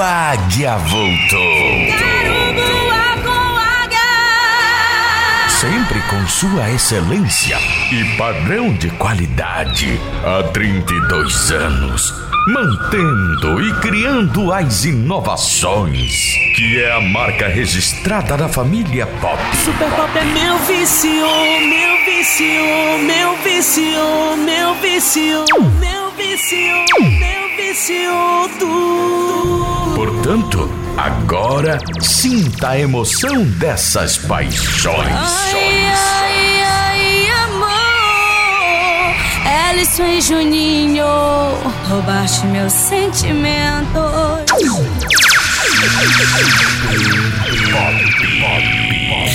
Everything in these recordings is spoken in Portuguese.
O Águia voltou. Quero voar com águia. Sempre com sua excelência e padrão de qualidade. Há 32 anos. Mantendo e criando as inovações, que é a marca registrada da família Pop. Super Pop é meu vício, meu vício, meu vício, meu vício, meu vício, meu vício, tu. Portanto, agora sinta a emoção dessas paixões. Ai, ai, ai, amor. Ellison e Juninho, roubaste meus sentimentos.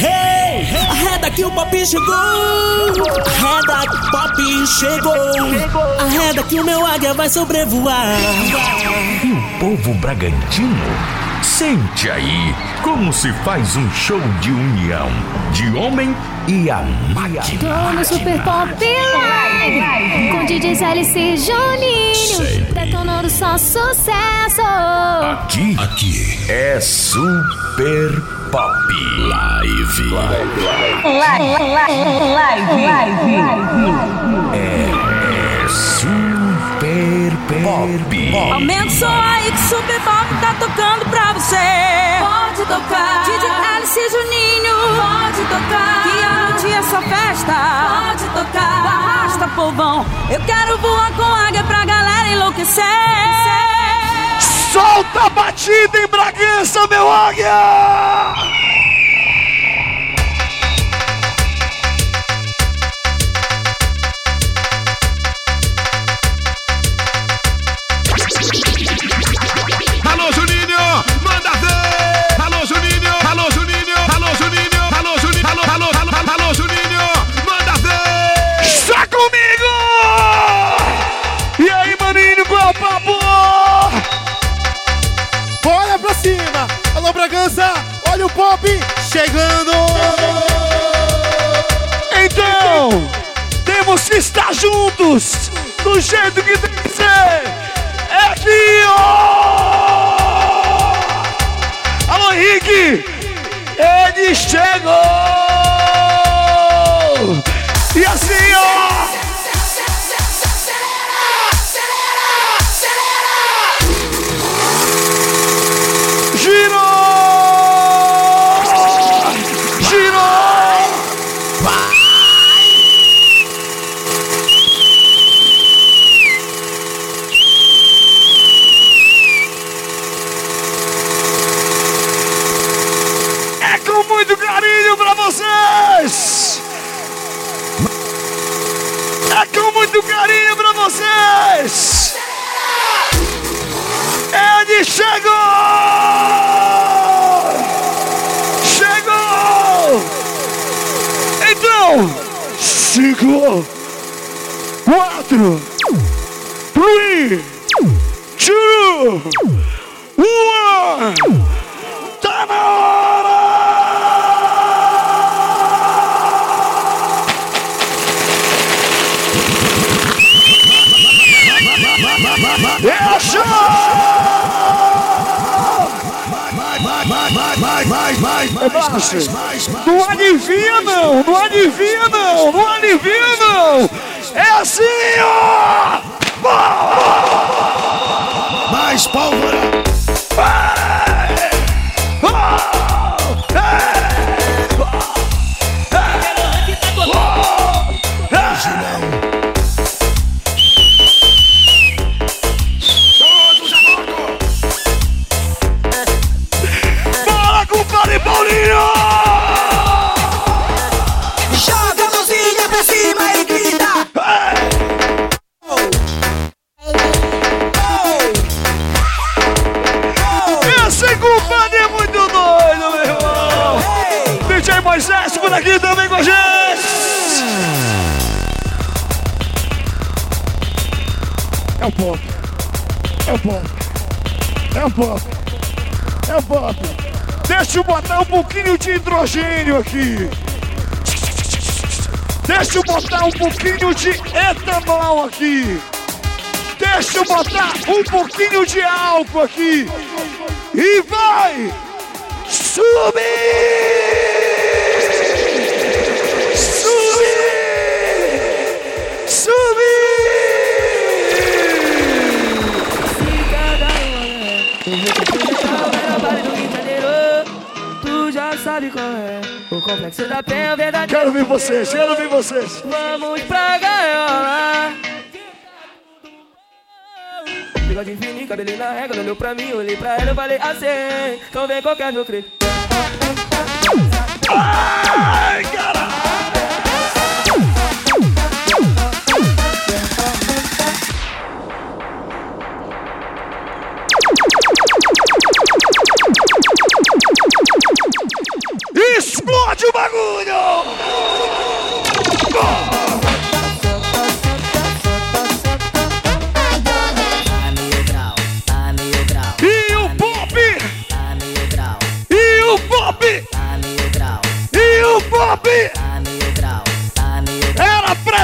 Hey, arreda que o pop chegou. Arreda que o pop chegou. Arreda que o meu águia vai sobrevoar. E o povo bragantino sente aí como se faz um show de união de homem e a máquina. Tô no Super Pop Live com DJ CLC Juninho, detonando só sucesso. Aqui, aqui é Super Pop Live. É Super Pop. Aumenta o som aí que Super Pop tá tocando pra você. Pode tocar. DJ Alice e Juninho. Pode tocar. Que a noite é só festa. Pode tocar. Arrasta, povão. Eu quero voar com águia pra galera enlouquecer. Solta a batida em Bragança, meu águia! Cima! Alô, Bragança! Olha o pop chegando! Então, temos que estar juntos do jeito que tem que ser! É aqui! Alô, Henrique! Ele chegou! Chegou! Chegou! Então, cinco, quatro, three, two, one, Não alivia não, não alivia não, não alivia não! É assim, ó! Mais pólvora! Aqui! Deixa eu botar um pouquinho de etanol aqui! Deixa eu botar um pouquinho de álcool aqui! e vai! Subir! É o complexo da penha verdadeiro. Quero ver vocês, quero ver vocês. Vamos pra gaiola. Bigode fininho, cabelinho na régua, ela olhou pra mim, olhei pra ela, eu falei assim, então vem qualquer meu creio. Ai,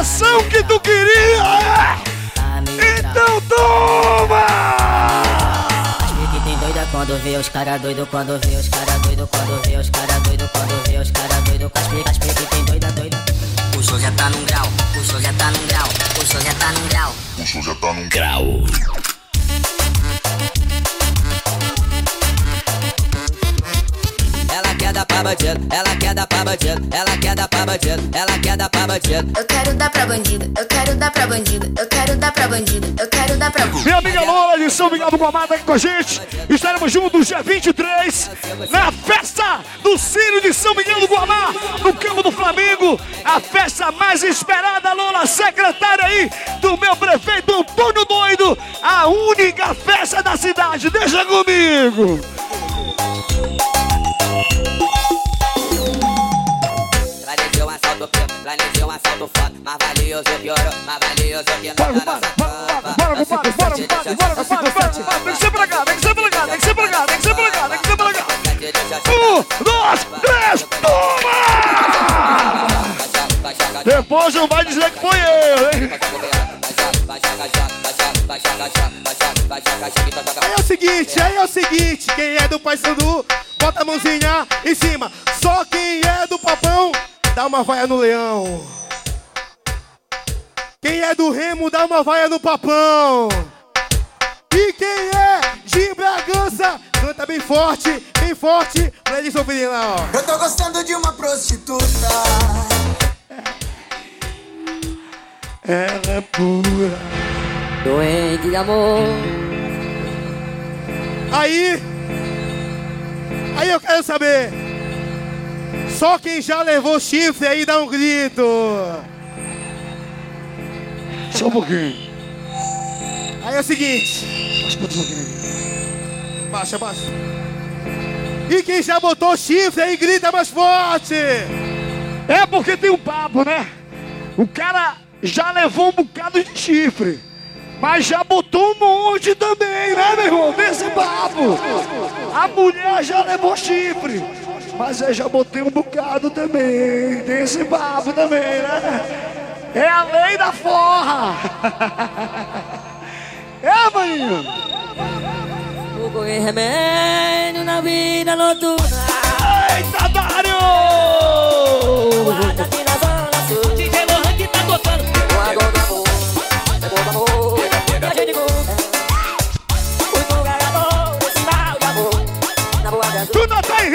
pressão que tu queria! Os cara doido, quando vê os cara doido, quando vê os cara doido, quando vê os cara doido. As pique, as pique tem doida, doida. O show já tá num grau, o show já tá num grau, o show já tá num grau. O show já tá num grau. Pra bandido, ela quer dar pra bandido, ela quer dar pra bandido, ela quer dar pra bandido. Eu quero dar pra bandido, eu quero dar pra bandido, eu quero dar pra bandido, eu quero dar pra Minha amiga Lola de São Miguel do Guamá tá aqui com a gente. Estaremos juntos dia 23 na festa do Círio de São Miguel do Guamá, no campo do Flamengo. A festa mais esperada, Lola, secretária aí do meu prefeito Antônio Doido. A única festa da cidade. Deixa comigo. do preto. Planejei um assalto foda, mas valioso piorou, mas valioso que mata nossa tropa. Bora, compadre, bora, compadre, bora, compadre, bora. Tem bora, ser pra cá, tem que ser pra cá, tem que ser pra cá, tem que ser pra cá, tem que ser pra cá. Um, dois, três, toma! Depois não vai dizer que foi eu, hein? Aí é o seguinte, aí é o seguinte, quem é do Pai Sandu, bota a mãozinha em cima. Só quem é do papão dá uma vaia no leão. Quem é do Remo, dá uma vaia no Papão. E quem é de Bragança, canta bem forte, bem forte, pra eles ouvirem lá, ó. Eu tô gostando de uma prostituta. Ela é pura. Doente de amor. Aí, aí eu quero saber, só quem já levou chifre aí dá um grito. Só um pouquinho. Aí é o seguinte, baixa, baixa. E quem já botou chifre aí grita mais forte. É porque tem um papo, né? O cara já levou um bocado de chifre, mas já botou um monte também, né, meu irmão? Tem esse papo. A mulher já levou chifre, mas eu já botei um bocado também. Tem esse papo também, né? É a lei da forra. É, maninho? Fogo e remédio na vida noturna. Eita, Dário! Guarda aqui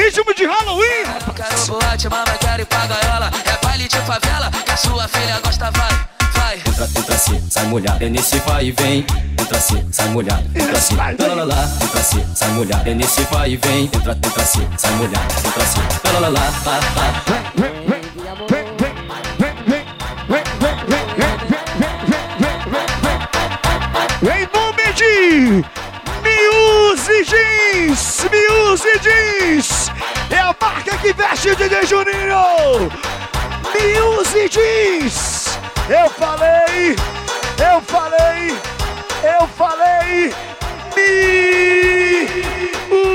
ritmo de Halloween? Quero boate, mamãe, quero ir pra gaiola. É baile de favela, que a sua filha gosta, vai, vai. Entra, entra assim, sai molhado. É nesse vai e vem. Entra assim, sai molhado. Entra assim, lá lá lá. Entra assim, sai molhado. É nesse vai e vem. Entra, entra assim, sai molhado. Entra assim, lá lá lá lá lá. Em nome de Miuse Jeans, Miuse Jeans, é a marca que veste o DJ Juninho. Miuse Jeans, eu falei, eu falei, eu falei, Miuse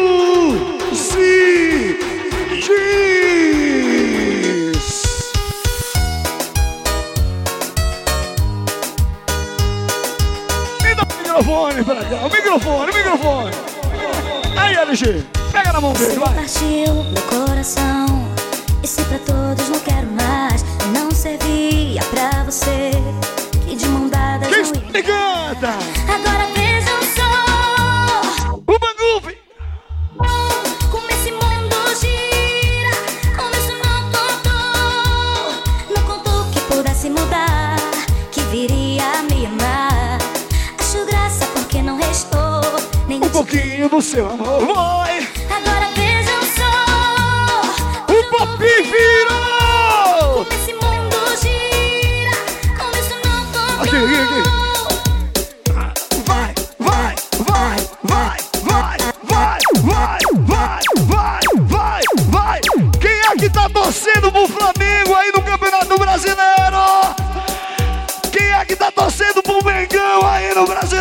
Jeans. Me dá o microfone pra cá, o microfone, o microfone. Aí LG. Pega na mão dele, vai. partiu meu coração. E se pra todos não quero mais, não servia pra você. Que de mão dada não canta? Agora pouquinho do seu amor, vai. Agora vejam só. O Pop virou. Como esse mundo gira, como isso não contou. Aqui, aqui, aqui. Vai, vai, vai, vai, vai, vai, vai, vai, vai, vai, vai. Quem é que tá torcendo pro Flamengo aí no Campeonato Brasileiro? Quem é que tá torcendo pro Mengão aí no Brasileiro?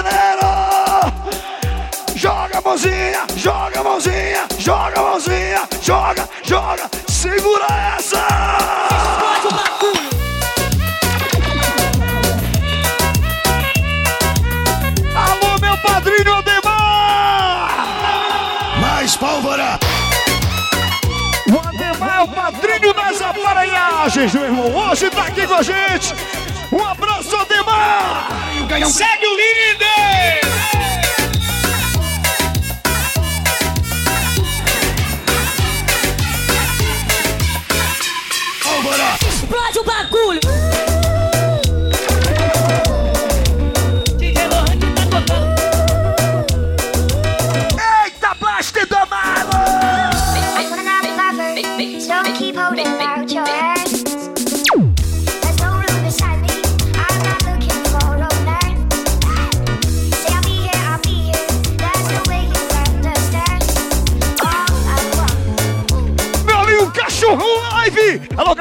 Mãozinha, joga a mãozinha, joga a mãozinha, joga, joga, segura essa! Alô, meu padrinho Ademar! Mais pólvora! O Ademar é o padrinho das aparelhagens, meu irmão. Hoje tá aqui com a gente. Um abraço, Ademar! Segue o líder! Explode o bagulho.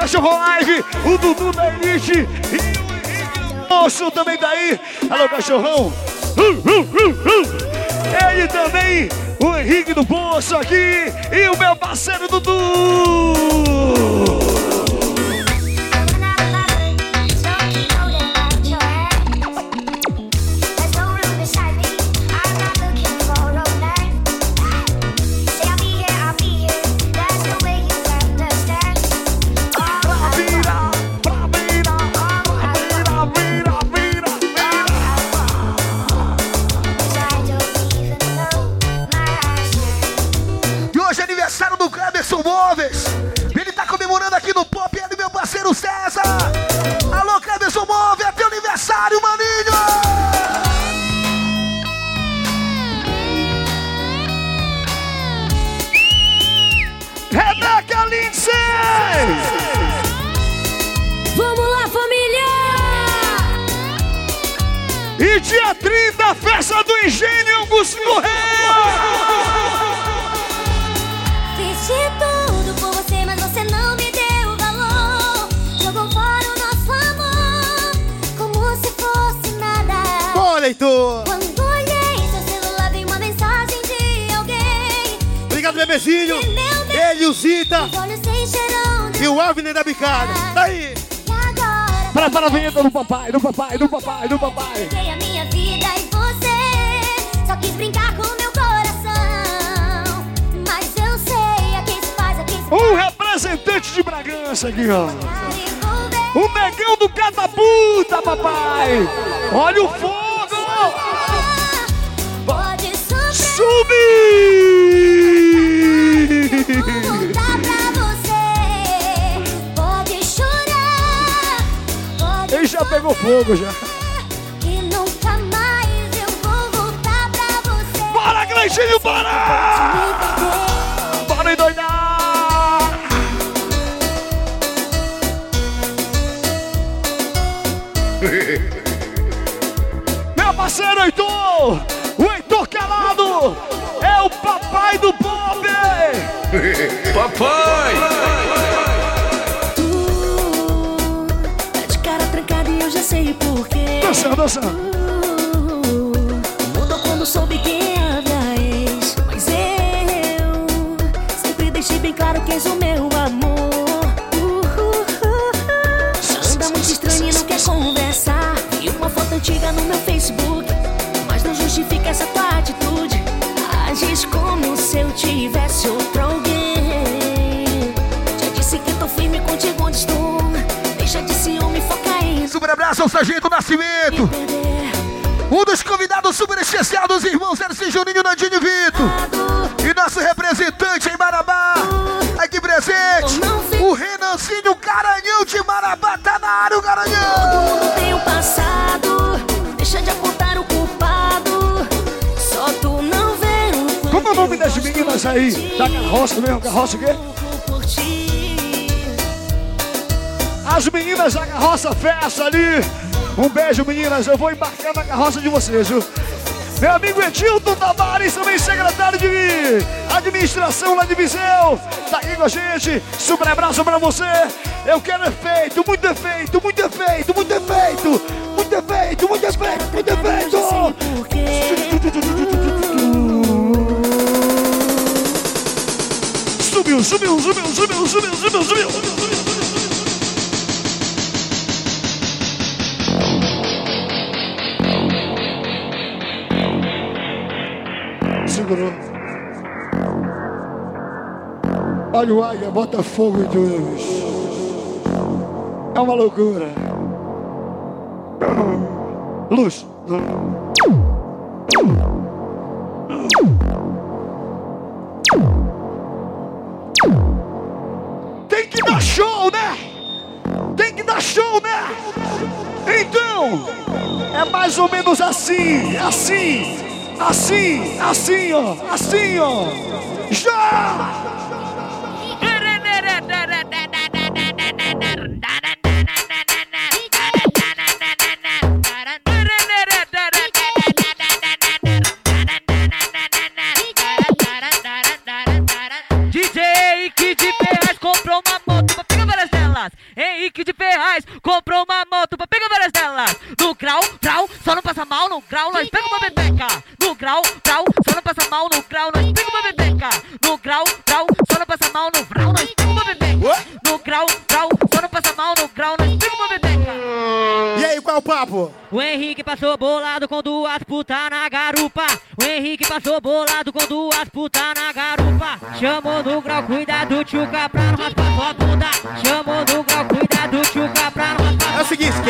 Alô, Cachorrão Live! O Dudu da Elite e o Henrique Moço também tá aí! Alô, Cachorrão! Ele também, o Henrique do Poço aqui e o meu parceiro Dudu! Agora Para, a vinheta do papai, do papai, do papai, do papai. peguei a minha vida e você só quis brincar com meu coração. Mas eu sei a quem se faz, a quem se Um representante de Bragança aqui, ó. O negão do catapulta, papai! Olha o fogo! Pode sofrer, Subir! Já pegou fogo já. E nunca mais eu vou voltar pra você. Bora, Gleicinho, bora! Bora endoidar! Meu parceiro Heitor! O Heitor Calado! É o papai do pop! Papai! Dançando, dançando! Mudou quando soube quem é a ex. Mas eu sempre deixei bem claro que és o meu amor. Uh, uh, uh, uh. Anda muito estranho e não quer conversar. Vi uma foto antiga no meu Facebook. Mas não justifica essa tua Ao Sargento Nascimento. Um dos convidados super especial dos irmãos Erci Juninho Nandinho e Vitor. E nosso representante em Marabá. Aqui presente. O Renancinho Garanhão de Marabá. Tá na área o Garanhão. Tem um passado, deixa de apontar o culpado. Só tu não vê o Como é o nome das meninas aí? Da carroça mesmo, carroça o quê? As meninas da carroça festa ali. Um beijo, meninas. Eu vou embarcar na carroça de vocês, viu? Meu amigo Edilton Tavares, também secretário de administração lá de Viseu, tá aqui com a gente. Super abraço pra você. Eu quero efeito, muito efeito, muito efeito, muito efeito, muito efeito, muito efeito, muito efeito. Subiu, subiu, subiu, subiu, subiu, subiu, subiu. Segurou. Olha o águia, bota fogo em tudo. bicho. É uma loucura. Luz. Tem que dar show, né? Tem que dar show, né? Então, é mais ou menos assim, assim, assim, assim, ó, assim, ó. Já! DJ Henrique de Ferraz comprou uma moto pra pegar várias delas. Henrique de Ferraz comprou uma moto pra pegar várias delas. No grau, grau, só não passa mal no grau, nós pega uma bebeca. No grau, grau, só não passa mal no grau, nós pega uma bebeca. No grau, grau, só não passa mal no grau, nós pega uma bebeca. No grau, grau, só não passa mal no grau, nós pega uma bebeca. E aí, qual é o papo? O Henrique passou bolado com duas putas na garupa. O Henrique passou bolado com duas putas na garupa. Chamou no grau, cuidado, tchuca, pra não raspar tua bunda. Chamou no grau,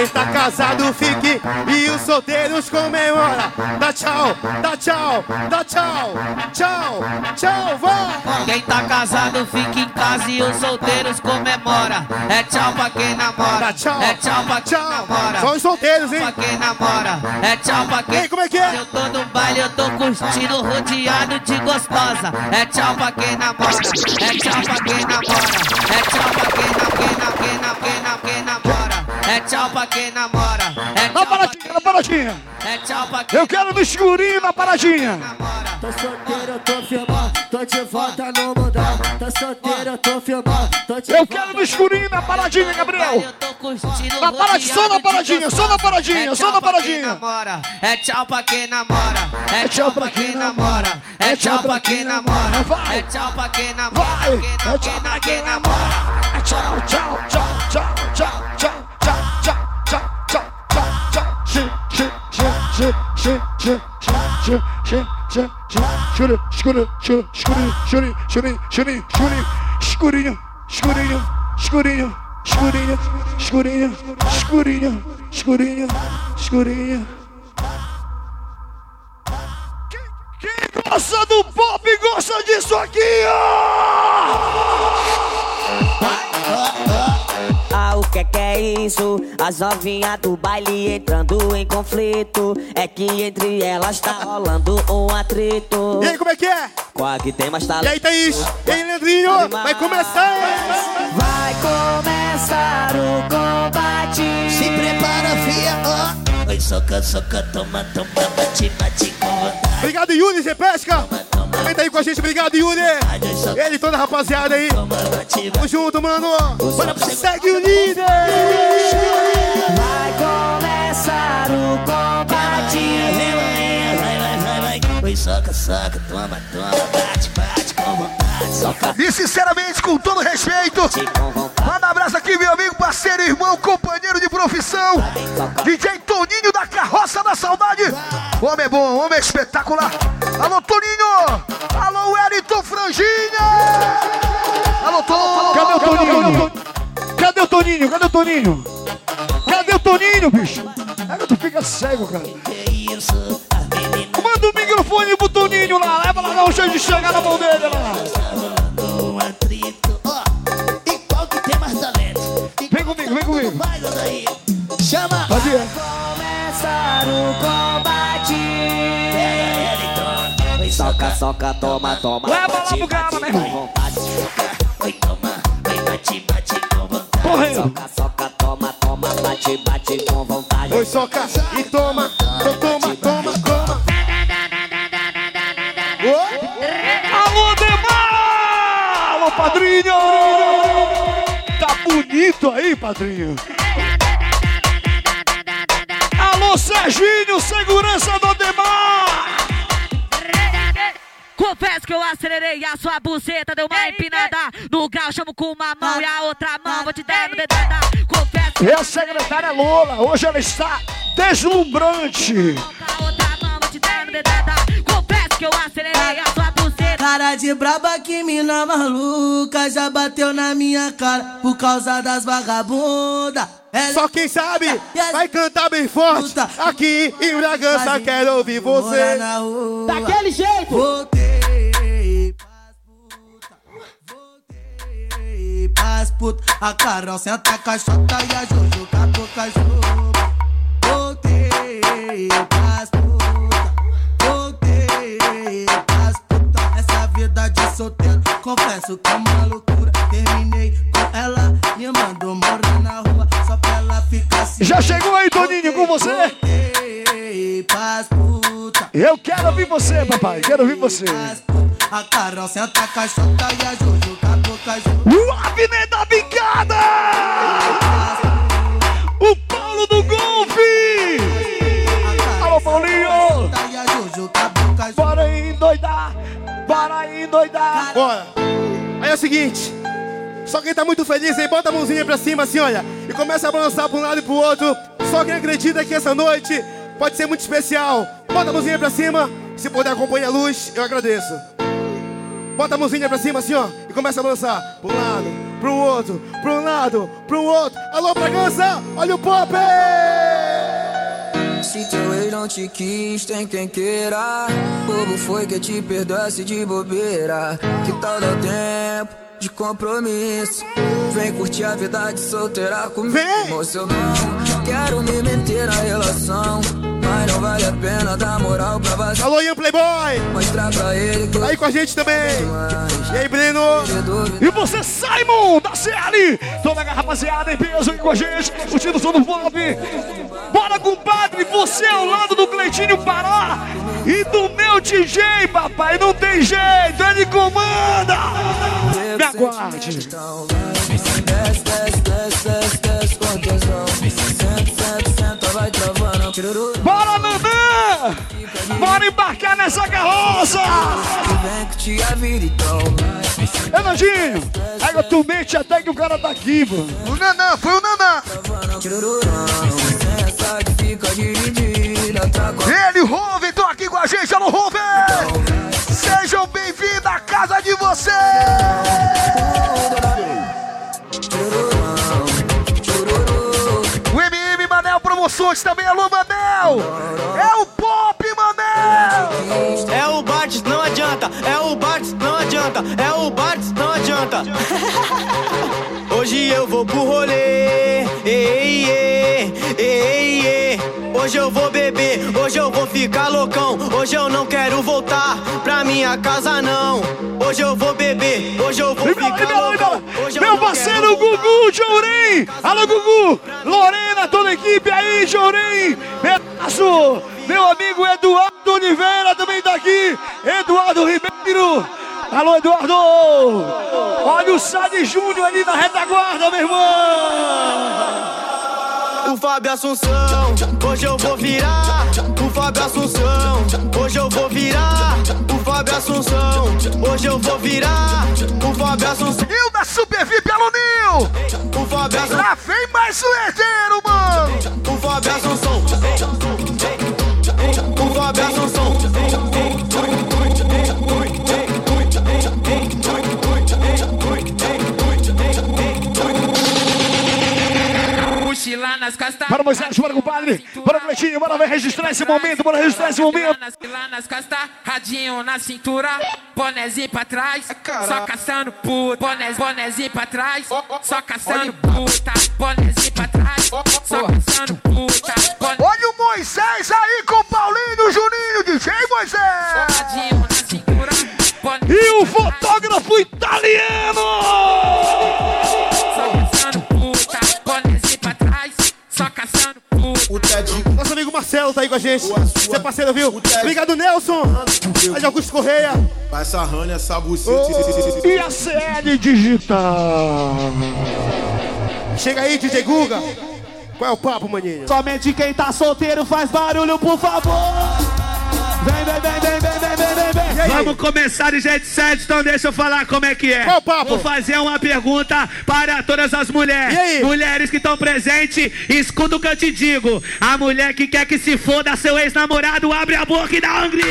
quem tá casado fique e os solteiros comemora. Dá tchau, dá tchau, dá tchau, tchau, tchau, vai! Quem tá casado fica em casa e os solteiros comemora. É tchau pra quem namora. tchau. É tchau pra quem namora. Só os solteiros, hein? Pra quem namora. É tchau pra quem. Ei, como é que é? Eu tô no baile, eu tô curtindo rodeado de gostosa. É tchau pra quem namora. É tchau pra quem namora. É tchau pra quem na quem na quem na quem na quem namora. É tchau pra quem namora. É Na paradinha, na paradinha. É tchau pra quem Eu quero no escurinho na paradinha. Tô solteiro, eu tô tô de volta no mundão. Tô solteiro, eu tô tô de Eu quero no escurinho na paradinha, Gabriel. Na paradinha, só na paradinha, só na paradinha, só na paradinha. namora. É tchau pra quem namora. É tchau pra quem namora. É tchau pra quem namora. É tchau pra quem namora. É tchau pra quem namora. É tchau, tchau, tchau, tchau, tchau, tchau, tchau, tchau, tchau, tchau, tchau, tchau. Xi, xi, xi, xi, xi, xi, xi, xi, xi, xi. Escuro, escuro, escuro, escurinho, escurinho, escurinho, escurinho, escurinho, escurinho, escurinho, escurinho, escurinho, escurinho, escurinho, escurinho, escurinho. Quem gosta do pop gosta disso aqui, ó! Ah, o que é que é isso? As novinhas do baile entrando em conflito. É que entre elas tá rolando um atrito. E aí, como é que é? Qual que tem mais E talento? aí, Thaís? E aí, Leandrinho? Vai começar! Vai começar o combate. Se prepara, fia, ó. Oi, soca, soca, toma, toma, bate, bate com vontade. Obrigado, Yuri, Zé Pesca! Também tá aí com a gente, obrigado, Yuri! Ele e toda a rapaziada aí! Tamo junto, mano! Bora, segue o líder! Vai começar o combate. Vai, vai, vai, vai. Oi, soca, soca, toma, toma, bate, bate com vontade. Soca, E sinceramente, com todo respeito, manda um abraço aqui, meu amigo, parceiro, irmão, companheiro de profissão, DJ Toninho da Carroça da Saudade. Homem é bom, homem é espetacular. Alô, Toninho! Alô, Wellington Franginha! Alô, Toninho! Cadê o Toninho? Cadê o Toninho? Cadê o Toninho? Cadê o Toninho? Bicho. É que tu fica cego, cara. Manda o microfone pro Toninho lá. Leva lá, dá um jeito de chegar na mão dele lá. Atrito, ó. E qual que tem mais talento? Vem comigo, vem comigo. Chama. Fazia. Começar o combate. Soca, soca, toma, toma. Leva lá pro bate meu irmão. Oi, toma. Oi, bate, bate com vontade. Correndo. Soca, soca, toma, toma, bate, bate com vontade. Oi, soca e toma, to- toma, toma, padrinho! Tá bonito aí, padrinho. Alô, Serginho, segurança do Demar! Confesso que eu acelerei a sua buceta, deu uma empinada. No grau, chamo com uma mão e a outra mão, vou te dar no dedada. Confesso E a secretária Lola, hoje ela está deslumbrante. outra mão, vou te dar no dedada. Confesso que eu acelerei a sua buceta. Cara de braba que mina maluca já bateu na minha cara por causa das vagabundas. Ela Só quem sabe vai cantar bem forte. Aqui em Bragança, quero ouvir você. Daquele jeito! Voltei pras putas. A Carol senta a caixota e a Jojo boca juba. Voltei pras putas. Essa vida de solteiro, confesso que é uma loucura. Terminei com ela, me mandou morar na rua. Só pra ela ficar assim. Já chegou aí, Toninho, com você? Voltei. Eu quero ouvir você, papai, quero ouvir você. A Carol senta a caixota e a Jojo com a boca juba. O Abner da Bicada! Bora endoidar! Bora. Aí é o seguinte. Só quem tá muito feliz aí, bota a mãozinha pra cima assim, olha. E começa a balançar pra um lado e pro outro. Só quem acredita que essa noite pode ser muito especial. Bota a mãozinha pra cima. Se puder acompanhar a luz, eu agradeço. Bota a mãozinha pra cima assim, ó. E começa a balançar. Um lado, pro outro, um lado, pro outro. Alô, Bragança! Olha o pop! Se teu ex não te quis, tem quem queira. Bobo foi que te perdoasse de bobeira. Que tal dar tempo de compromisso? Vem curtir a vida de solteira comigo. Moço, eu não quero me meter na relação. Mas não vale a pena dar moral pra você. Alô, Ian Playboy! Mostrar pra ele que eu Aí com a gente também! E aí, Breno? E você, Simon, da CL! Toda a rapaziada em peso aí com a gente, curtindo o som do pop! Bora, compadre, você ao lado do Cleitinho Pará e do meu DJ, papai, não tem jeito, ele comanda! Me aguarde! Bora, Nanã! Bora embarcar nessa carroça! É, Nandinho, pega tu mente até que o cara tá aqui, mano. O Nanã, foi o Nanã. Fica tá com Ele, Roven, tô aqui com a gente, alô, Roven! Sejam bem-vindos à casa de vocês! O MM Manel Promoções também, alô, Manel! É o Pop, Manel! É o Bartz, não adianta. É o Bartz, não adianta. É o Bartz, não adianta. Hoje eu vou pro rolê. Ei, ei, ei, ei. Hoje eu vou beber, hoje eu vou ficar loucão. Hoje eu não quero voltar pra minha casa, não. Hoje eu vou beber, hoje eu vou ficar loucão. Hoje eu Meu parceiro Gugu Jourem! Alô, Gugu! Lorena, toda a equipe aí, Jourem! Pedaço! Meu amigo Eduardo Oliveira também tá aqui! Eduardo Ribeiro! Alô, Eduardo! Olha o Sade Júnior ali na retaguarda, meu irmão! O Fábio Assunção, hoje eu vou virar. O Fábio Assunção, hoje eu vou virar. O Fábio Assunção, hoje eu vou virar. O Fábio Assunção. E o da Super VIP, alô, Nil! O Fábio Assunção. Lá vem mais um herdeiro, mano! O Fábio Assunção. Nas costas. Para Moisés, para o padre, para o Cleitinho, bora ver registrar esse momento, bora registrar esse momento. Lá nas costas, radinho na cintura, bonezinho pra trás, só caçando puta. Boné, bonezinho pra trás, só caçando puta. Bonezinho pra trás, só caçando puta. Olha o Moisés aí com o Paulinho Juninho, DJ Moisés. Radinho na cintura, E o fotógrafo italiano! Só caçando puta. O Tedinho. Nosso amigo Marcelo tá aí com a gente. Você é parceiro, viu? Obrigado, Nelson. Aí Augusto Correia. Essa rana, essa buceta. E a CL Digital? Chega aí, DJ Guga. Qual é o papo, maninho? Somente quem tá solteiro faz barulho, por favor. Vem, vem, vem, vem, vem, vem, vem, vem. Vamos começar de jeito certo, então deixa eu falar como é que é. Qual papo? Vou fazer uma pergunta para todas as mulheres. Mulheres que estão presentes, escuta o que eu te digo. A mulher que quer que se foda seu ex-namorado, abre a boca e dá um grito.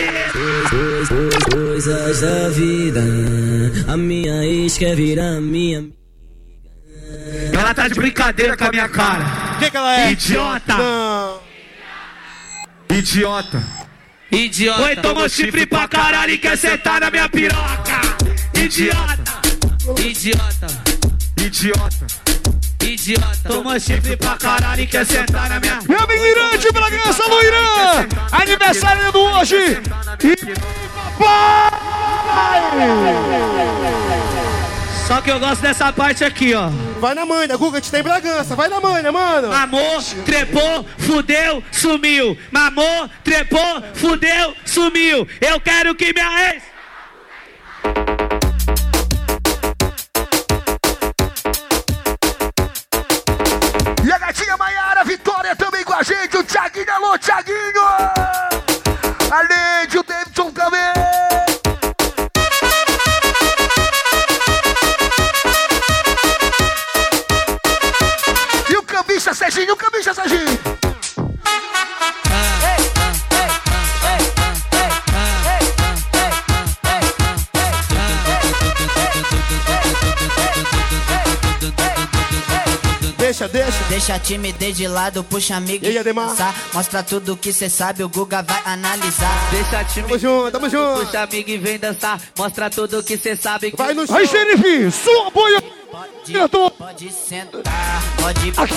Coisas da vida, a minha ex quer virar minha... Ela tá de brincadeira com a minha cara. O que, que ela é? Idiota. Não. Idiota. Idiota. Oi, tomou chifre pra caralho e quer sentar na minha piroca. Idiota. Idiota. Idiota. Idiota. Tomou chifre pra caralho e quer sentar na minha Meu amigo Irã de Bragança, Luirã! Aniversário do hoje! E Só que eu gosto dessa parte aqui, ó. Vai na manha, Guga, a gente tá em Bragança. Vai na manha, mano. Mamou, trepou, fudeu, sumiu. Mamou, trepou, fudeu, sumiu. Eu quero que minha ex. E a gatinha Maiara Vitória também com a gente. O Thiaguinho, alô, Thiaguinho. Além de o Davidson também. O Cambista Serginho, o Cambista Serginho. Deixa, deixa. Deixa a timidez de lado, puxa amigo E dançar. Mostra tudo que cê sabe, o Guga vai analisar. Deixa time. Tamo junto, tamo junto. Puxa amigo e vem dançar. Mostra tudo que cê sabe. Vai no Aí, xerife, sua apoio! Diretor! Pode sentar, pode, pode,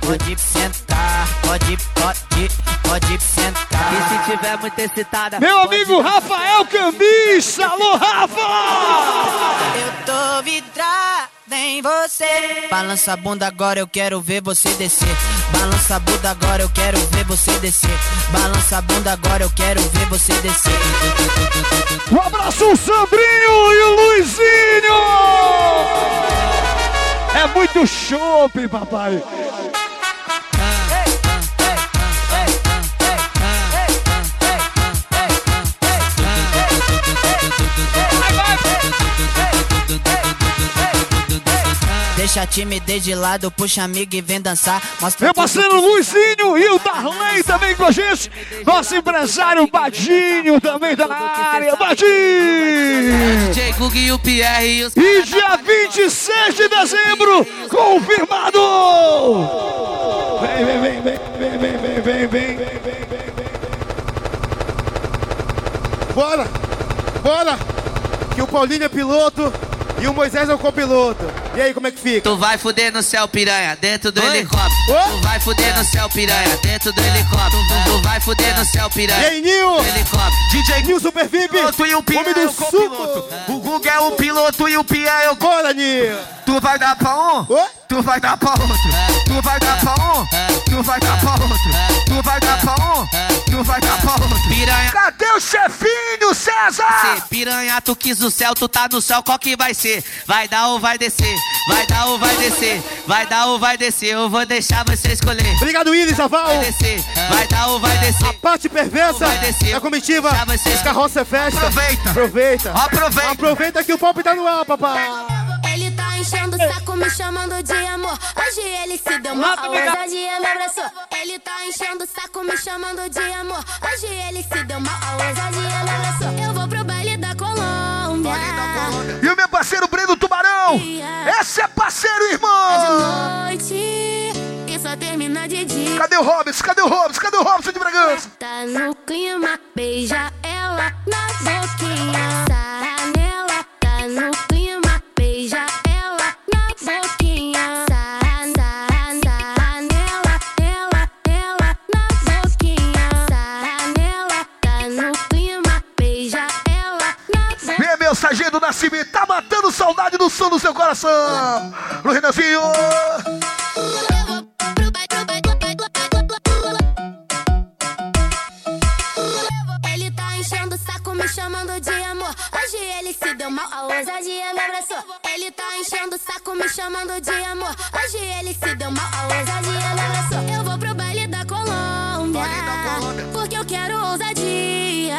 pode sentar, pode, pode, pode sentar. E se tiver muito excitada. Meu amigo Rafael Cambista! Alô, Rafa! Eu tô vidrada em você. Balança a bunda agora, eu quero ver você descer. Balança a bunda agora, eu quero ver você descer. Balança a bunda agora, eu quero ver você descer. Um abraço, o Sandrinho e o Luizinho! É muito chope, papai! Deixa a timidez de lado, puxa amigo e vem dançar. Mostra Meu parceiro Luizinho e o Darley também com a gente. Nosso empresário Badinho também tá na área. Badinho! E e E dia 26 de dezembro, confirmado! Vem, vem, vem, vem, vem, vem, vem, vem, vem, vem, vem, vem. Bora! Bora! Que o Paulinho é piloto e o Moisés é o copiloto. E aí, como é que fica? Tu vai fuder no céu, piranha, dentro do Oi? helicóptero. Oi? Tu vai fuder no céu, piranha, dentro do helicóptero. Tu vai fuder no céu, piranha. E aí, Nil? DJ Nil Super VIP! Piloto e o Pia Homem é do o copiloto. suco! O Guga é o piloto e o Pia é o Bora, Nil! Tu vai dar pra um, Oi? tu vai dar pra outro. Tu vai dar pra um, tu vai dar pra outro. Tu vai dar pra um, tu vai dar pra outro. Piranha. Cadê o chefinho, César? Ser piranha, tu quis o céu, tu tá no céu, qual que vai ser? Vai dar ou vai descer? Vai dar ou vai descer? Vai dar ou vai descer? Eu vou deixar você escolher. Obrigado, Iris Aval! Vai descer, vai dar ou vai descer? A parte perversa Vai descer. da comitiva vai ser. Os Carroça é Festa. Aproveita. Aproveita! Aproveita. Aproveita que o pop tá no ar, papai! Ele tá enchendo o saco, me chamando de amor. Hoje ele se deu mal, a ousadia me abraçou. Ele tá enchendo o saco, me chamando de amor. Hoje ele se deu mal, a ousadia me abraçou. Eu vou pro baile da Colômbia. E o meu parceiro Breno Tubarão. Esse é parceiro, irmão. De noite, e só termina de dia. Cadê o Robson? Cadê o Robson? Cadê o Robson de Bragança? Tá no clima, beija coração. No Renanzinho. Ele tá enchendo o saco, me chamando de amor. Hoje ele se deu mal, a ousadia me abraçou. Ele tá enchendo o saco, me chamando de amor. Hoje ele se deu mal, a ousadia me abraçou. Eu vou pro baile da Colômbia, porque eu quero ousadia.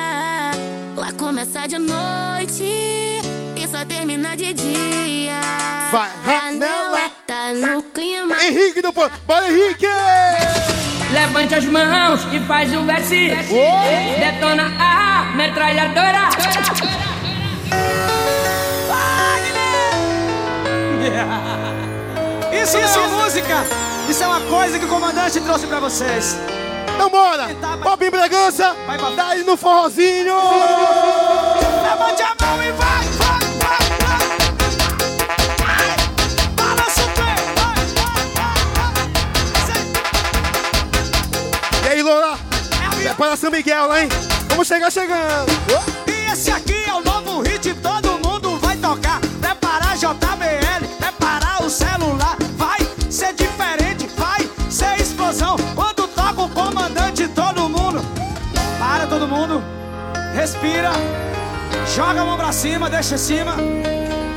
Lá começa de noite e só termina de dia. Vai, tá no clima. Henrique do Pô. Bora, Henrique! Levante as mãos e faz o verso. Detona a metralhadora. Isso, isso é música! Isso é uma coisa que o comandante trouxe pra vocês. Então bora! Bob em Bragança, dá ele no forrozinho! Levante a mão e vai, São Miguel hein? Vamos chegar chegando! E esse aqui é o novo hit, todo mundo vai tocar. Preparar JBL, preparar o celular. Vai ser diferente, vai ser explosão. Quando toca o comandante, todo mundo. Para todo mundo, respira, joga a mão pra cima, deixa em cima,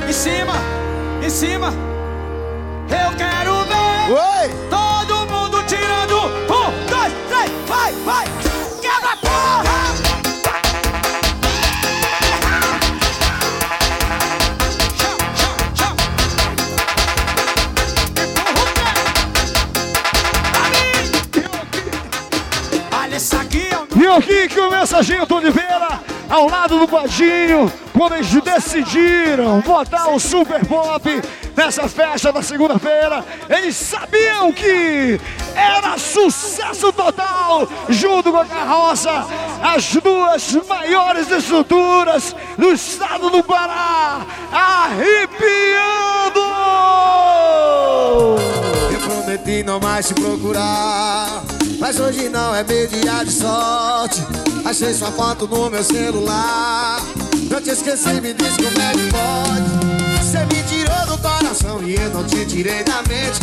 em cima, em cima. Eu quero ver todo mundo tirando. Um, dois, três, vai, vai, aqui que o mensageiro do Oliveira, ao lado do Badinho, quando eles decidiram botar o Super Pop nessa festa da segunda-feira, eles sabiam que era sucesso total, junto com a carroça, as duas maiores estruturas do estado do Pará, arrepiando! Eu prometi não mais te procurar Mas hoje não é meu dia de sorte. Achei sua foto no meu celular. Não te esqueci, me diz como é que pode. Você me tirou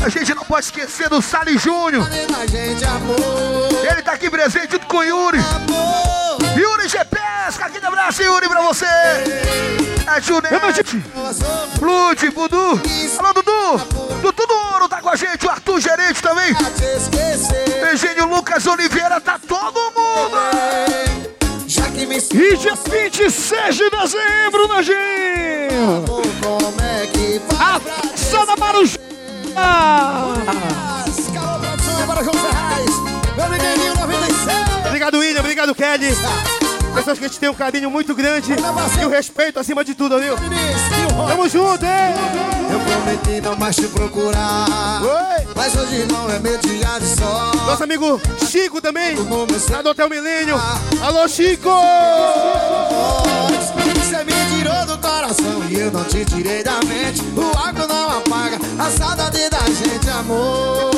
A gente não pode esquecer do Sally Júnior. A gente amor Ele tá aqui presente junto com o Yuri. Yuri GPS, aquele abraço, Yuri, pra você. É Junete, Lute, Budu. Alô, Dudu. Dudu do Ouro tá com a gente, o Arthur Gerente também. Eugênio Lucas Oliveira, tá todo mundo. E dia 26 de dezembro, Nojinho! A festa da Marujá! Para João Serrais Meu amiguinho 96 Obrigado, William. Obrigado, Kelly. Pessoas que a gente tem um carinho muito grande e o respeito acima de tudo, viu? Tamo junto, hein? Eu prometi não mais te procurar Mas hoje não é meu dia de sorte Nosso amigo Chico também, lá do Hotel Milênio. Alô, Chico! Você me tirou do coração e eu não te tirei da mente O álcool não apaga a saudade da gente, Amor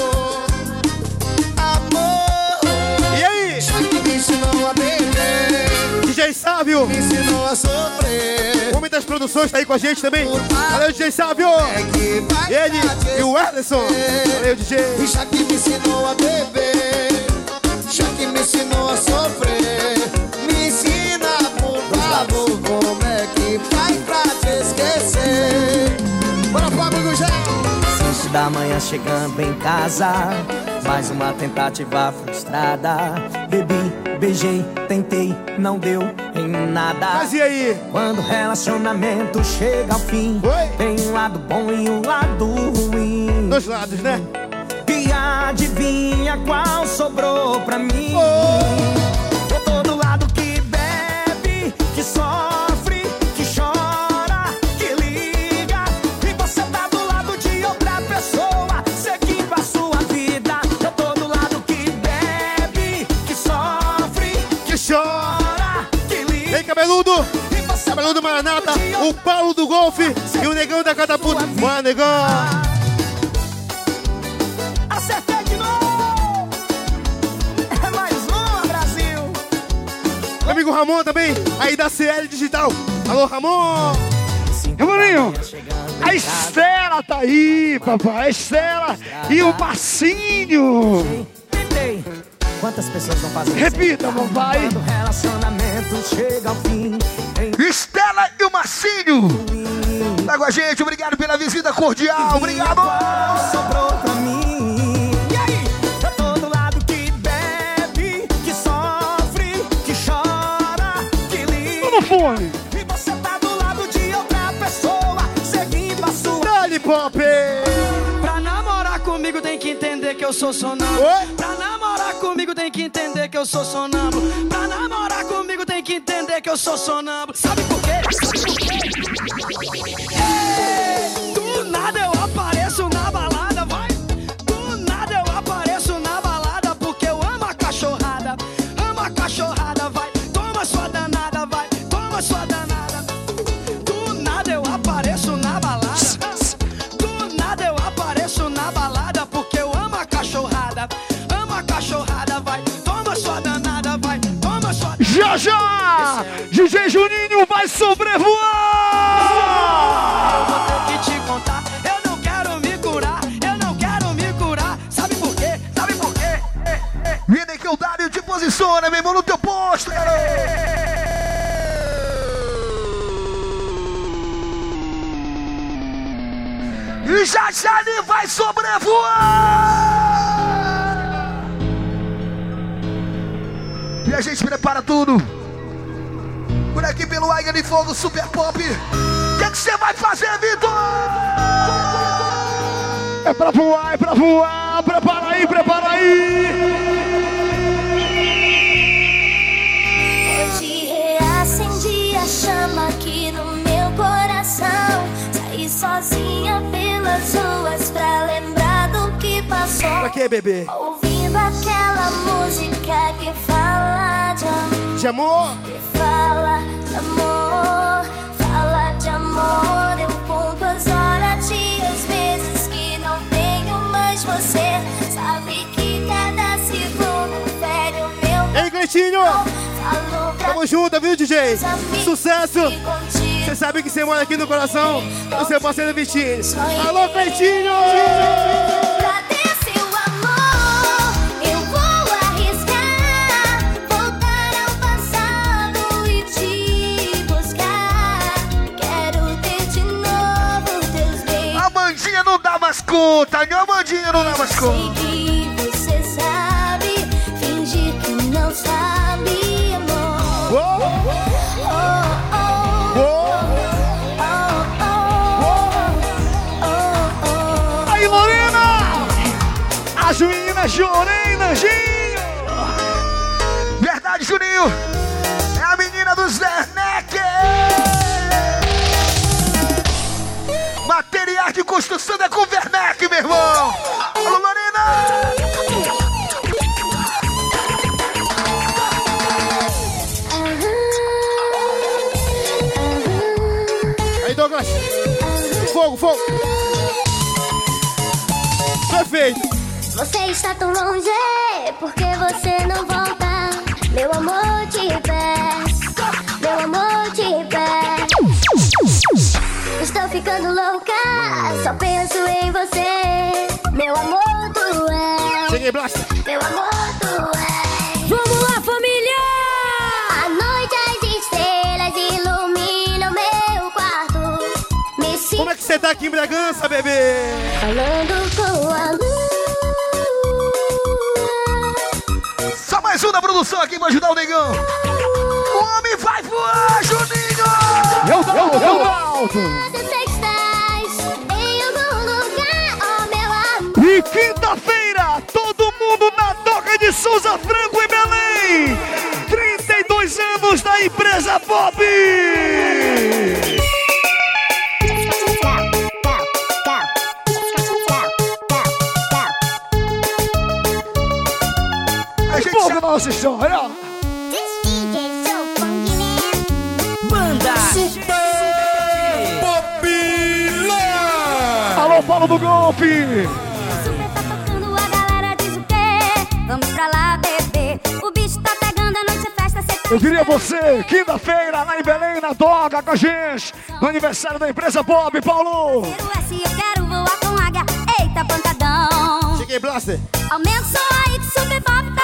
DJ Sávio! Me ensinou a sofrer O homem das produções tá aí com a gente também. Valeu, DJ Sávio! Ele e o Ederson. Valeu, DJ. Já que me ensinou a beber Já que me ensinou a sofrer Me ensina, por favor Como é que faz pra te esquecer Bora pro amigo Gé Sete da manhã chegando em casa Mais uma tentativa frustrada Bebi, beijei, tentei, não deu em nada. Mas e aí? Quando o relacionamento chega ao fim Tem um lado bom e um lado ruim. Dois lados, né? E adivinha qual sobrou pra mim? Eu cabeludo, cabeludo Maranata, o Paulo do Golfe e o negão da catapulta. Bora, negão! Acertei de novo! É mais uma, Brasil! Meu amigo Ramon também, aí da CL Digital. Alô, Ramon! Ramoninho, a Estela tá aí, papai. A Estela e o Marcinho. Tentei. Quantas pessoas não fazem Repita, papai. Quando o relacionamento chega ao fim. Estela e o Marcinho. Tá com a gente, obrigado pela visita cordial. Obrigado. Sobrou pra mim. E aí? Pra todo lado que bebe, que sofre, que chora, que liga. No fone. E você tá do lado de outra pessoa, seguindo a sua. Dale Pop! Pra namorar comigo tem que entender que eu sou sonâmbulo. Oi? Pra namorar comigo tem que entender que eu sou sonâmbulo. Pra namorar comigo tem que entender que eu sou sonâmbulo. Sabe por quê? Ei, Já já! DJ Juninho vai sobrevoar! Eu vou ter que te contar. Eu não quero me curar. Eu não quero me curar. Sabe por quê? Sabe por quê? Vem que o Dário te posiciona, meu irmão, no teu posto, garoto. E já já ele vai sobrevoar! E a gente prepara tudo. Por aqui pelo Águia de Fogo Super Pop. O que é que você vai fazer, Vitor? É pra voar, é pra voar! Prepara aí, prepara aí! Hoje reacendi a chama aqui no meu coração. Saí sozinha pelas ruas pra lembrar do que passou. Pra quê, bebê? Ouvindo aquela música que fala de amor. De amor? Que fala de amor, fala de amor. Eu conto as horas, dias, vezes que não tenho mais você. Sabe que cada segundo fere o meu Ei, Cleitinho! Tamo junto, viu, DJ? Sucesso! Você sabe que você mora aqui no coração do seu parceiro Vitinho. Alô, Cleitinho! escuta, meu bandinho não né, leva escuta. Você sabe, fingir que não Aí, Lorena! As meninas de Verdade, Juninho! É a menina dos 10! Construção é com Werneck, meu irmão. Alô, Lorena. Aí, Douglas! Fogo, fogo! Perfeito! Você está tão longe, porque você não volta? Meu amor, te peço, meu amor, te peço. Estou ficando só penso em você. Meu amor, tu és. Cheguei, Blasta! Meu amor, tu és. Vamos lá, família! À noite as estrelas iluminam meu quarto. Me sinto Como é que você tá aqui em Bragança, bebê? falando com a lua. Só mais um da produção aqui pra ajudar o negão. O homem vai voar, Juninho. Eu, eu, eu, alto! Você estás E quinta-feira, todo mundo na Toca de Souza Franco em Belém. 32 anos da empresa Pop. A gente Pouco nossa história. Manda! Super Popila. Alô, Paulo do Golpe. Eu diria você, quinta-feira lá em Belém, na Doga, com a gente, no aniversário da empresa Bob, Paulo. Quero S, eu quero voar com H, eita pancadão. Cheguei, Blaster. Aumenta o aí que super Bob